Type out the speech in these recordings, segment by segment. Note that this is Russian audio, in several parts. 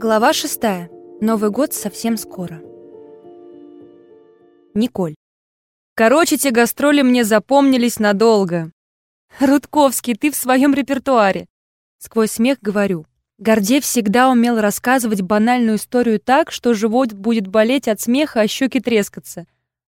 Глава шестая. Новый год совсем скоро. Николь. Короче, те гастроли мне запомнились надолго. Рудковский, ты в своем репертуаре. Сквозь смех говорю. Гордей всегда умел рассказывать банальную историю так, что живот будет болеть от смеха, а щеки трескаться.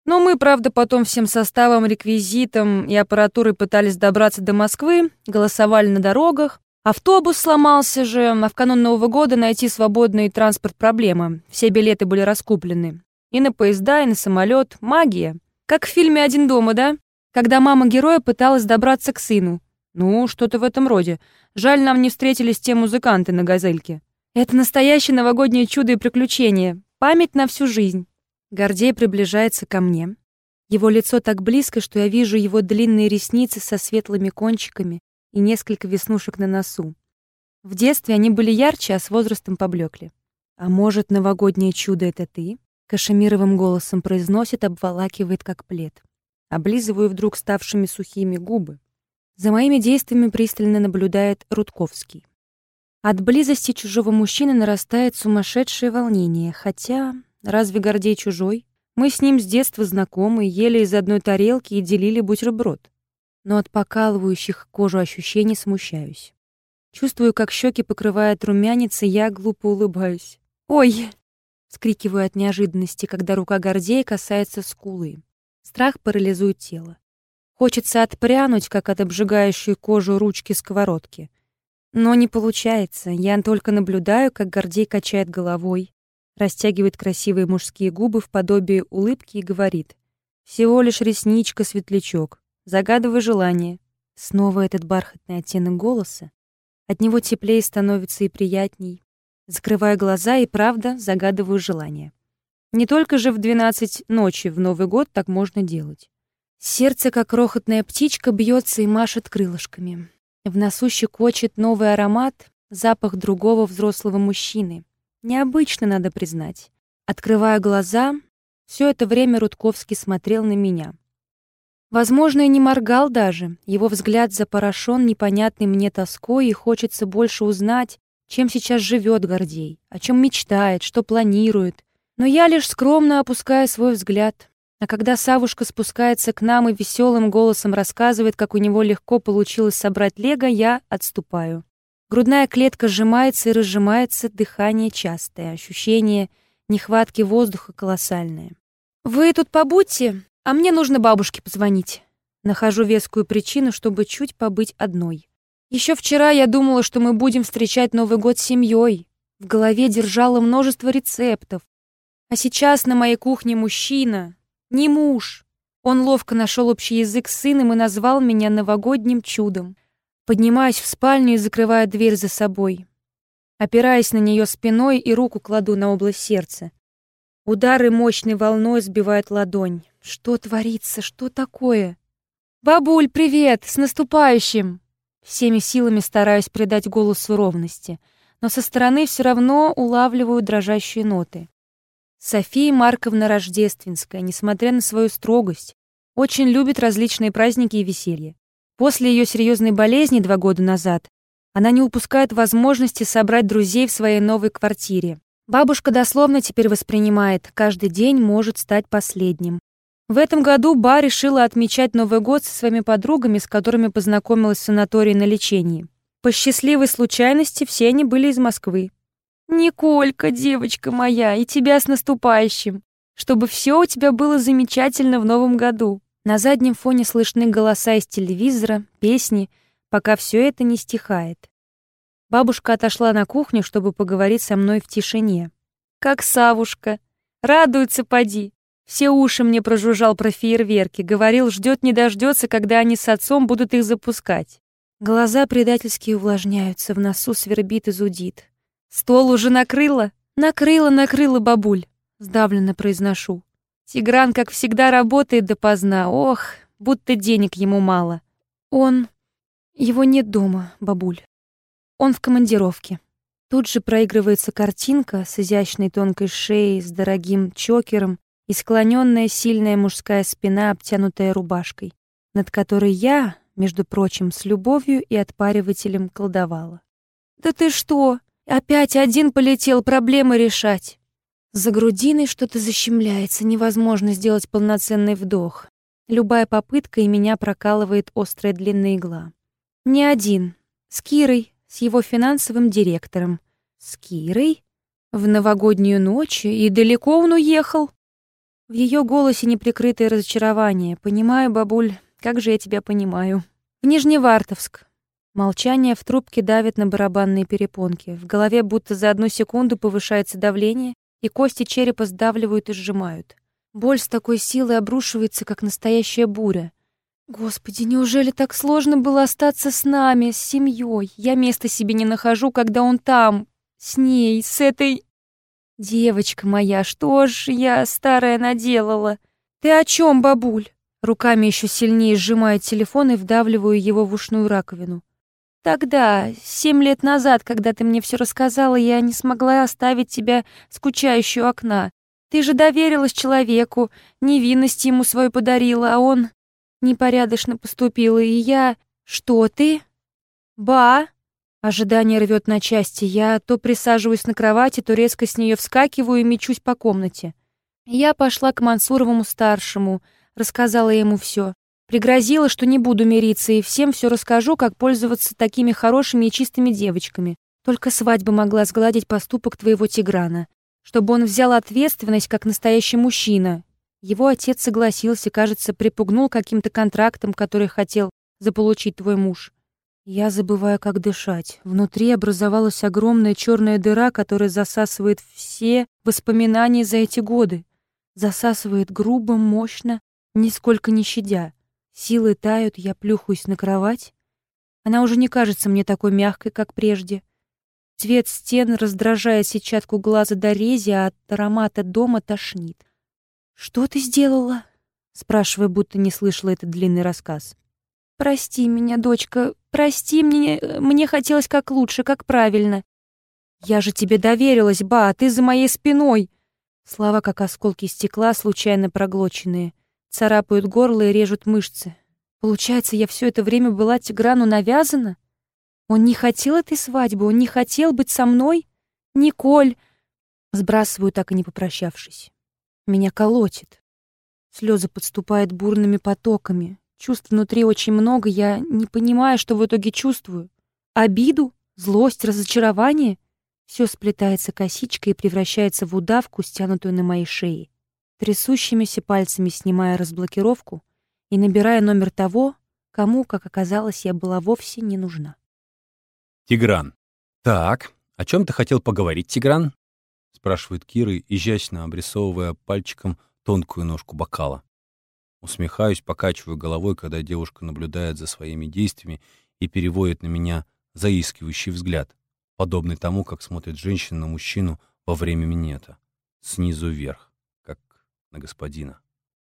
Но мы, правда, потом всем составом, реквизитом и аппаратурой пытались добраться до Москвы, голосовали на дорогах, Автобус сломался же, а в канун Нового года найти свободный транспорт проблема. Все билеты были раскуплены. И на поезда, и на самолет. Магия. Как в фильме «Один дома», да? Когда мама героя пыталась добраться к сыну. Ну, что-то в этом роде. Жаль, нам не встретились те музыканты на «Газельке». Это настоящее новогоднее чудо и приключение. Память на всю жизнь. Гордей приближается ко мне. Его лицо так близко, что я вижу его длинные ресницы со светлыми кончиками, и несколько веснушек на носу. В детстве они были ярче, а с возрастом поблекли. «А может, новогоднее чудо — это ты?» Кашемировым голосом произносит, обволакивает, как плед. Облизываю вдруг ставшими сухими губы. За моими действиями пристально наблюдает Рудковский. От близости чужого мужчины нарастает сумасшедшее волнение, хотя разве Гордей чужой? Мы с ним с детства знакомы, ели из одной тарелки и делили бутерброд но от покалывающих кожу ощущений смущаюсь. Чувствую, как щеки покрывает румянец, и я глупо улыбаюсь. «Ой!» — скрикиваю от неожиданности, когда рука Гордея касается скулы. Страх парализует тело. Хочется отпрянуть, как от обжигающей кожу ручки сковородки. Но не получается. Я только наблюдаю, как Гордей качает головой, растягивает красивые мужские губы в подобие улыбки и говорит. «Всего лишь ресничка-светлячок. Загадываю желание. Снова этот бархатный оттенок голоса. От него теплее становится и приятней. Закрываю глаза и, правда, загадываю желание. Не только же в двенадцать ночи в Новый год так можно делать. Сердце, как крохотная птичка, бьется и машет крылышками. В носу щекочет новый аромат, запах другого взрослого мужчины. Необычно, надо признать. Открываю глаза. Все это время Рудковский смотрел на меня. Возможно, и не моргал даже. Его взгляд запорошен непонятной мне тоской, и хочется больше узнать, чем сейчас живет Гордей, о чем мечтает, что планирует. Но я лишь скромно опускаю свой взгляд. А когда Савушка спускается к нам и веселым голосом рассказывает, как у него легко получилось собрать лего, я отступаю. Грудная клетка сжимается и разжимается, дыхание частое, ощущение нехватки воздуха колоссальное. «Вы тут побудьте, а мне нужно бабушке позвонить. Нахожу вескую причину, чтобы чуть побыть одной. Еще вчера я думала, что мы будем встречать Новый год с семьей. В голове держала множество рецептов. А сейчас на моей кухне мужчина. Не муж. Он ловко нашел общий язык с сыном и назвал меня новогодним чудом. Поднимаюсь в спальню и закрываю дверь за собой. Опираясь на нее спиной и руку кладу на область сердца. Удары мощной волной сбивают ладонь. Что творится? Что такое? «Бабуль, привет! С наступающим!» Всеми силами стараюсь придать голосу ровности, но со стороны все равно улавливаю дрожащие ноты. София Марковна Рождественская, несмотря на свою строгость, очень любит различные праздники и веселье. После ее серьезной болезни два года назад она не упускает возможности собрать друзей в своей новой квартире. Бабушка дословно теперь воспринимает, каждый день может стать последним. В этом году Ба решила отмечать Новый год со своими подругами, с которыми познакомилась в санатории на лечении. По счастливой случайности все они были из Москвы. «Николька, девочка моя, и тебя с наступающим! Чтобы все у тебя было замечательно в Новом году!» На заднем фоне слышны голоса из телевизора, песни, пока все это не стихает. Бабушка отошла на кухню, чтобы поговорить со мной в тишине. «Как Савушка! Радуется, поди! Все уши мне прожужжал про фейерверки, говорил, ждет не дождется, когда они с отцом будут их запускать. Глаза предательски увлажняются, в носу свербит и зудит. «Стол уже накрыла?» «Накрыла, накрыла, бабуль», — сдавленно произношу. Тигран, как всегда, работает допоздна. Ох, будто денег ему мало. Он... Его нет дома, бабуль. Он в командировке. Тут же проигрывается картинка с изящной тонкой шеей, с дорогим чокером и склоненная сильная мужская спина, обтянутая рубашкой, над которой я, между прочим, с любовью и отпаривателем колдовала. «Да ты что? Опять один полетел проблемы решать. За грудиной что-то защемляется, невозможно сделать полноценный вдох. Любая попытка, и меня прокалывает острая длинная игла. Не один. С Кирой, с его финансовым директором. С Кирой? В новогоднюю ночь? И далеко он уехал? В ее голосе неприкрытое разочарование. «Понимаю, бабуль, как же я тебя понимаю». «В Нижневартовск». Молчание в трубке давит на барабанные перепонки. В голове будто за одну секунду повышается давление, и кости черепа сдавливают и сжимают. Боль с такой силой обрушивается, как настоящая буря. Господи, неужели так сложно было остаться с нами, с семьей? Я места себе не нахожу, когда он там, с ней, с этой... «Девочка моя, что ж я старая наделала? Ты о чем, бабуль?» Руками еще сильнее сжимаю телефон и вдавливаю его в ушную раковину. «Тогда, семь лет назад, когда ты мне все рассказала, я не смогла оставить тебя скучающую окна. Ты же доверилась человеку, невинность ему свою подарила, а он непорядочно поступил, и я... Что ты? Ба!» Ожидание рвет на части. Я то присаживаюсь на кровати, то резко с нее вскакиваю и мечусь по комнате. Я пошла к Мансуровому-старшему, рассказала ему все. Пригрозила, что не буду мириться и всем все расскажу, как пользоваться такими хорошими и чистыми девочками. Только свадьба могла сгладить поступок твоего Тиграна. Чтобы он взял ответственность, как настоящий мужчина. Его отец согласился, кажется, припугнул каким-то контрактом, который хотел заполучить твой муж. Я забываю, как дышать. Внутри образовалась огромная черная дыра, которая засасывает все воспоминания за эти годы. Засасывает грубо, мощно, нисколько не щадя. Силы тают, я плюхаюсь на кровать. Она уже не кажется мне такой мягкой, как прежде. Цвет стен раздражает сетчатку глаза до рези, а от аромата дома тошнит. «Что ты сделала?» Спрашивая, будто не слышала этот длинный рассказ. «Прости меня, дочка, прости, мне, мне хотелось как лучше, как правильно». «Я же тебе доверилась, ба, а ты за моей спиной!» Слова, как осколки стекла, случайно проглоченные, царапают горло и режут мышцы. Получается, я все это время была Тиграну навязана? Он не хотел этой свадьбы, он не хотел быть со мной? Николь! Сбрасываю, так и не попрощавшись. Меня колотит. Слезы подступают бурными потоками. Чувств внутри очень много, я не понимаю, что в итоге чувствую. Обиду, злость, разочарование — все сплетается косичкой и превращается в удавку, стянутую на моей шее. Трясущимися пальцами снимая разблокировку и набирая номер того, кому, как оказалось, я была вовсе не нужна. Тигран. «Так, о чем ты хотел поговорить, Тигран?» — спрашивает Кира, изящно обрисовывая пальчиком тонкую ножку бокала. Усмехаюсь, покачиваю головой, когда девушка наблюдает за своими действиями и переводит на меня заискивающий взгляд, подобный тому, как смотрит женщина на мужчину во время минета, снизу вверх, как на господина.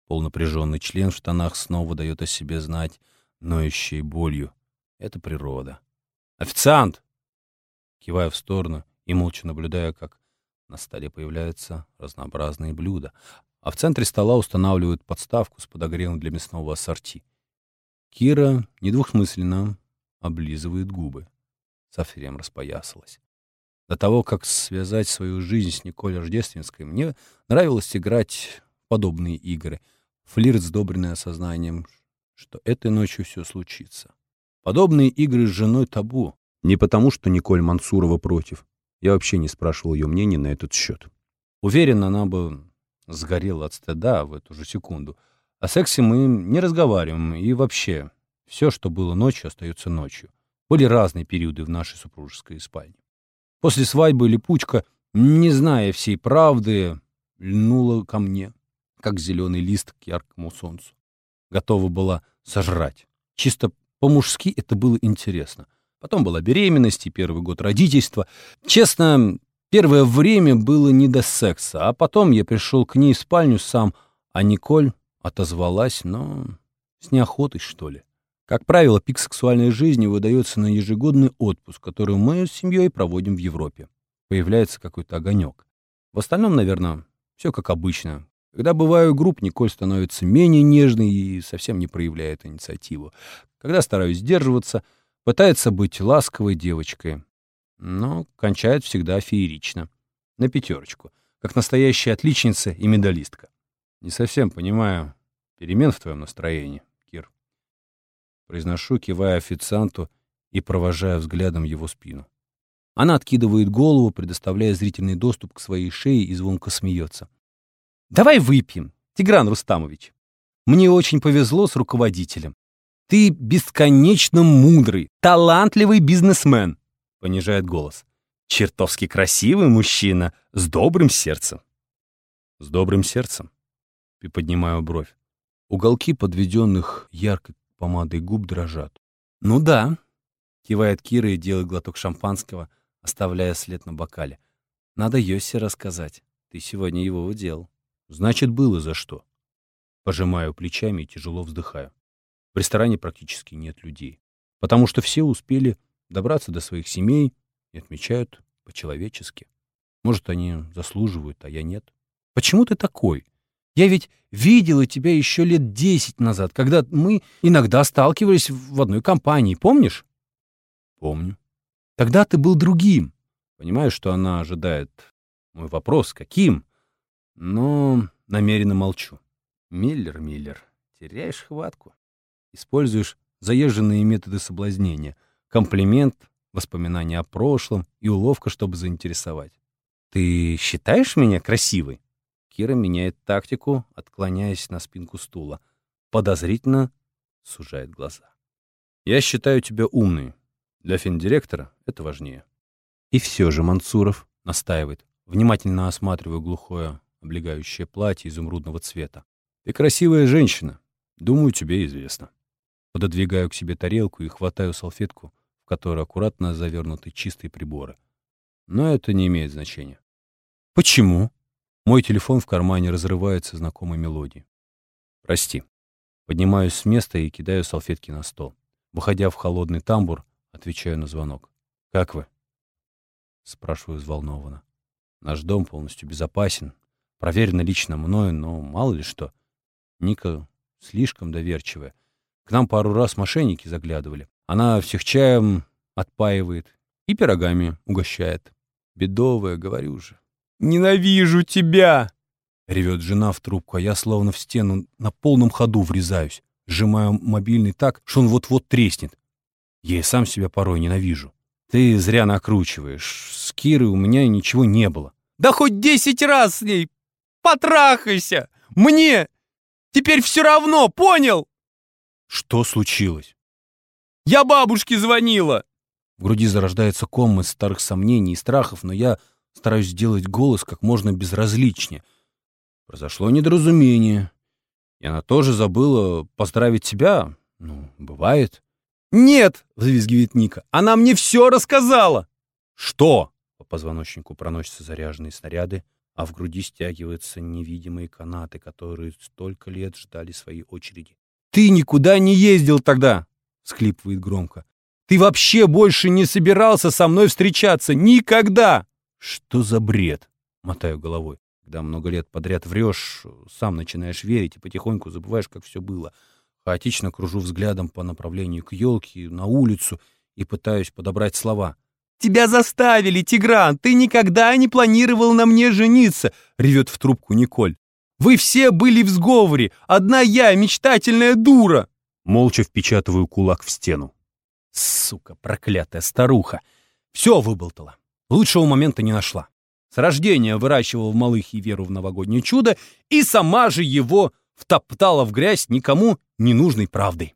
Полнапряженный член в штанах снова дает о себе знать, ноющей болью. Это природа. «Официант!» Киваю в сторону и молча наблюдаю, как на столе появляются разнообразные блюда, а в центре стола устанавливают подставку с подогревом для мясного ассорти. Кира недвусмысленно облизывает губы. Совсем распоясалась. До того, как связать свою жизнь с Николь Рождественской, мне нравилось играть подобные игры. Флирт, сдобренный осознанием, что этой ночью все случится. Подобные игры с женой табу. Не потому, что Николь Мансурова против. Я вообще не спрашивал ее мнения на этот счет. Уверен, она бы сгорел от стыда в эту же секунду. О сексе мы не разговариваем, и вообще, все, что было ночью, остается ночью. Были разные периоды в нашей супружеской спальне. После свадьбы липучка, не зная всей правды, льнула ко мне, как зеленый лист к яркому солнцу. Готова была сожрать. Чисто по-мужски это было интересно. Потом была беременность и первый год родительства. Честно, Первое время было не до секса, а потом я пришел к ней в спальню сам, а Николь отозвалась, но с неохотой, что ли. Как правило, пик сексуальной жизни выдается на ежегодный отпуск, который мы с семьей проводим в Европе. Появляется какой-то огонек. В остальном, наверное, все как обычно. Когда бываю групп, Николь становится менее нежной и совсем не проявляет инициативу. Когда стараюсь сдерживаться, пытается быть ласковой девочкой. но кончает всегда феерично. На пятерочку, как настоящая отличница и медалистка. Не совсем понимаю перемен в твоем настроении, Кир. Произношу, кивая официанту и провожая взглядом его спину. Она откидывает голову, предоставляя зрительный доступ к своей шее и звонко смеется. «Давай выпьем, Тигран Рустамович. Мне очень повезло с руководителем. Ты бесконечно мудрый, талантливый бизнесмен», — понижает голос. «Чертовски красивый мужчина с добрым сердцем». «С добрым сердцем?» — приподнимаю бровь. Уголки подведенных яркой помадой губ дрожат. «Ну да», — кивает Кира и делает глоток шампанского, оставляя след на бокале. «Надо Йосе рассказать. Ты сегодня его удел». «Значит, было за что». Пожимаю плечами и тяжело вздыхаю. В ресторане практически нет людей, потому что все успели добраться до своих семей и отмечают по-человечески. Может, они заслуживают, а я нет. Почему ты такой? Я ведь видела тебя еще лет десять назад, когда мы иногда сталкивались в одной компании, помнишь? Помню. Тогда ты был другим. Понимаю, что она ожидает мой вопрос, каким, но намеренно молчу. Миллер, Миллер, теряешь хватку. Используешь заезженные методы соблазнения. Комплимент, воспоминания о прошлом и уловка, чтобы заинтересовать. Ты считаешь меня красивой? Кира меняет тактику, отклоняясь на спинку стула. Подозрительно сужает глаза. «Я считаю тебя умной. Для финдиректора это важнее». И все же Мансуров настаивает, внимательно осматривая глухое, облегающее платье изумрудного цвета. «Ты красивая женщина. Думаю, тебе известно». Пододвигаю к себе тарелку и хватаю салфетку, в которой аккуратно завернуты чистые приборы. Но это не имеет значения. «Почему?» Мой телефон в кармане разрывается знакомой мелодией. «Прости». Поднимаюсь с места и кидаю салфетки на стол. Выходя в холодный тамбур, отвечаю на звонок. «Как вы?» Спрашиваю взволнованно. «Наш дом полностью безопасен. Проверено лично мною, но мало ли что. Ника слишком доверчивая. К нам пару раз мошенники заглядывали. Она всех чаем отпаивает и пирогами угощает. Бедовая, говорю же. «Ненавижу тебя!» — ревет жена в трубку, а я словно в стену на полном ходу врезаюсь, сжимаю мобильный так, что он вот-вот треснет. Я и сам себя порой ненавижу. Ты зря накручиваешь. С Кирой у меня ничего не было. Да хоть десять раз с ней! Потрахайся! Мне! Теперь все равно, понял? Что случилось? Я бабушке звонила! В груди зарождается ком из старых сомнений и страхов, но я Стараюсь сделать голос как можно безразличнее. Произошло недоразумение. И она тоже забыла поздравить тебя. Ну, бывает. «Нет!» — взвизгивает Ника. «Она мне все рассказала!» «Что?» — по позвоночнику проносятся заряженные снаряды, а в груди стягиваются невидимые канаты, которые столько лет ждали своей очереди. «Ты никуда не ездил тогда!» — схлипывает громко. «Ты вообще больше не собирался со мной встречаться! Никогда!» Что за бред? Мотаю головой. Когда много лет подряд врешь, сам начинаешь верить и потихоньку забываешь, как все было. Хаотично кружу взглядом по направлению к елке, на улицу и пытаюсь подобрать слова. «Тебя заставили, Тигран! Ты никогда не планировал на мне жениться!» — ревет в трубку Николь. «Вы все были в сговоре! Одна я, мечтательная дура!» Молча впечатываю кулак в стену. Сука, проклятая старуха! Все выболтала. Лучшего момента не нашла. С рождения выращивала в Малыхе веру в новогоднее чудо и сама же его втоптала в грязь никому не нужной правдой.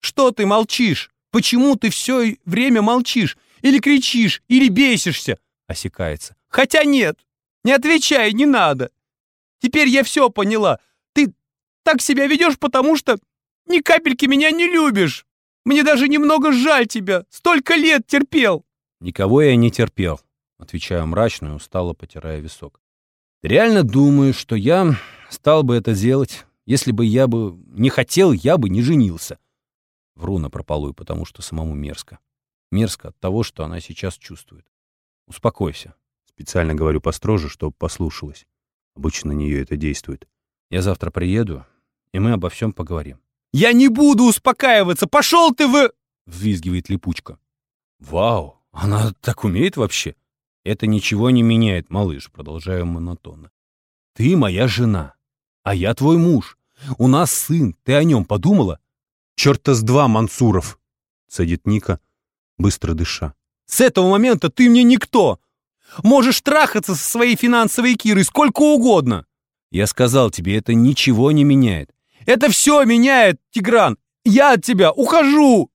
«Что ты молчишь? Почему ты все время молчишь? Или кричишь, или бесишься?» Осекается. «Хотя нет, не отвечай, не надо. Теперь я все поняла. Ты так себя ведешь, потому что ни капельки меня не любишь. Мне даже немного жаль тебя. Столько лет терпел». Никого я не терпел. Отвечаю мрачно и устало потирая висок. Реально думаешь, что я стал бы это делать? Если бы я бы не хотел, я бы не женился. Вру напропалую, потому что самому мерзко. Мерзко от того, что она сейчас чувствует. Успокойся. Специально говорю построже, чтобы послушалась. Обычно на нее это действует. Я завтра приеду, и мы обо всем поговорим. «Я не буду успокаиваться! Пошел ты в...» — взвизгивает липучка. «Вау! Она так умеет вообще? Это ничего не меняет, малыш, продолжаю монотонно. Ты моя жена, а я твой муж. У нас сын, ты о нем подумала? Черта с два, Мансуров, цедит Ника, быстро дыша. С этого момента ты мне никто. Можешь трахаться со своей финансовой Кирой сколько угодно. Я сказал тебе, это ничего не меняет. Это все меняет, Тигран. Я от тебя ухожу.